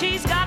she's got